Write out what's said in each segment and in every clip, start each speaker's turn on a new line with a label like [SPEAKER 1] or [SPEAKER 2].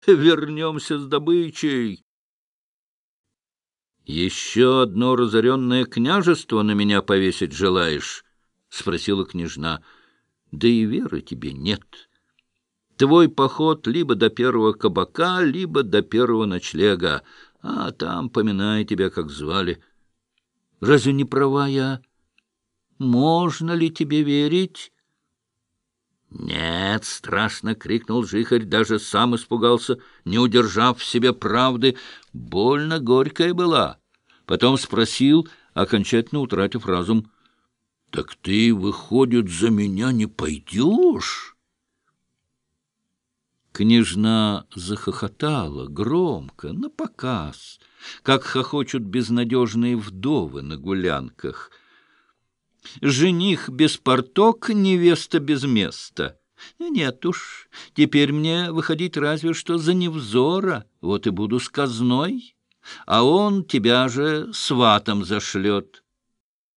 [SPEAKER 1] Вернемся с добычей. — Еще одно разоренное княжество на меня повесить желаешь? — спросила княжна. — Да и веры тебе нет. Твой поход либо до первого кабака, либо до первого ночлега, а там поминай тебя, как звали. Разве не права я? Можно ли тебе верить? «Нет!» — страшно крикнул жихарь, даже сам испугался, не удержав в себе правды. Больно горькая была. Потом спросил, окончательно утратив разум, «Так ты, выходит, за меня не пойдешь?» Княжна захохотала громко, на показ, как хохочут безнадежные вдовы на гулянках — Жених без порток, невеста без места. Нет уж, теперь мне выходить разве что за невзора, вот и буду сказной, а он тебя же сватом зашлет.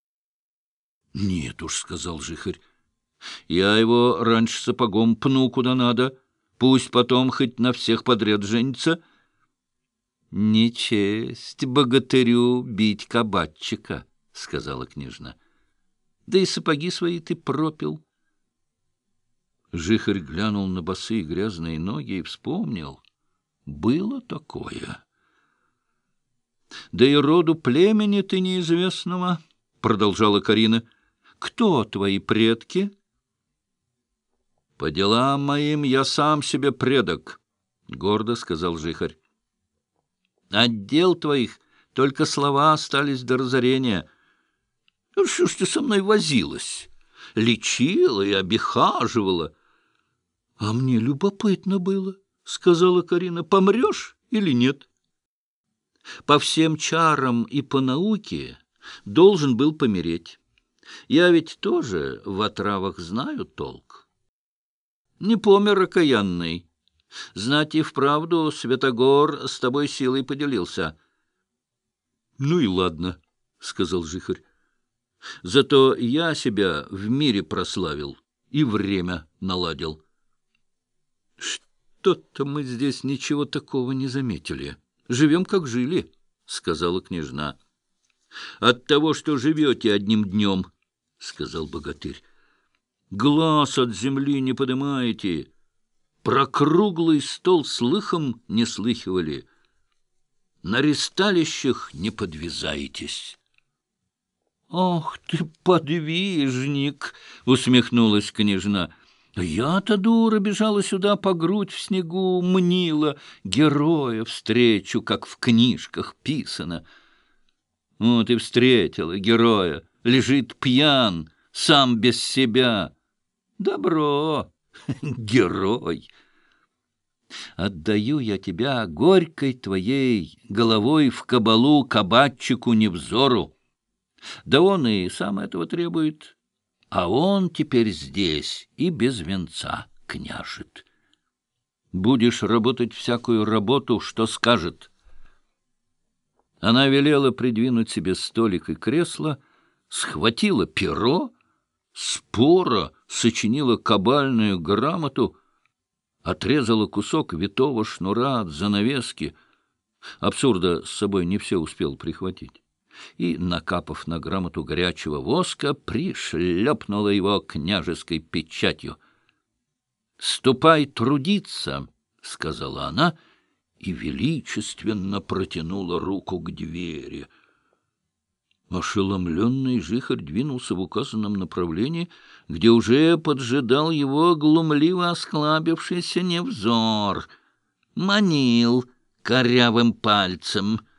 [SPEAKER 1] — Нет уж, — сказал жихарь, — я его раньше сапогом пну куда надо, пусть потом хоть на всех подряд женится. — Не честь богатырю бить кабачика, — сказала княжна. — да и сапоги свои ты пропил. Жихарь глянул на босые грязные ноги и вспомнил. Было такое. — Да и роду племени ты неизвестного, — продолжала Карина. — Кто твои предки? — По делам моим я сам себе предок, — гордо сказал Жихарь. — Отдел твоих только слова остались до разорения — ну, что ж ты со мной возилась? Лечила и обихаживала. — А мне любопытно было, — сказала Карина. — Помрешь или нет? По всем чарам и по науке должен был помереть. Я ведь тоже в отравах знаю толк. Не помер окаянный. Знать и вправду Святогор с тобой силой поделился. — Ну и ладно, — сказал Жихарь. Зато я себя в мире прославил и время наладил. Что-то мы здесь ничего такого не заметили. Живем, как жили, — сказала княжна. От того, что живете одним днем, — сказал богатырь. Глаз от земли не поднимаете. Про круглый стол слыхом не слыхивали. На ресталищах не подвязаетесь. «Ох ты, подвижник!» — усмехнулась княжна. «Я-то, дура, бежала сюда по грудь в снегу, мнила героя встречу, как в книжках писано. Вот и встретила героя, лежит пьян, сам без себя. Добро, герой!» Отдаю я тебя горькой твоей головой в кабалу кабачику невзору. Да он и сам этого требует. А он теперь здесь и без венца княжит. Будешь работать всякую работу, что скажет. Она велела придвинуть себе столик и кресло, схватила перо, спора сочинила кабальную грамоту, отрезала кусок витого шнура от занавески. Абсурда с собой не все успел прихватить и, накапав на грамоту горячего воска, пришлепнула его княжеской печатью. «Ступай трудиться!» — сказала она и величественно протянула руку к двери. Ошеломленный жихарь двинулся в указанном направлении, где уже поджидал его глумливо осклабившийся невзор. Манил корявым пальцем —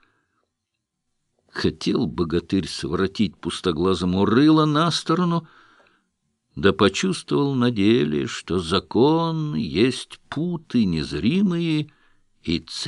[SPEAKER 1] Хотел богатырь своротить пустоглазому рыло на сторону, да почувствовал на деле, что закон есть путы незримые и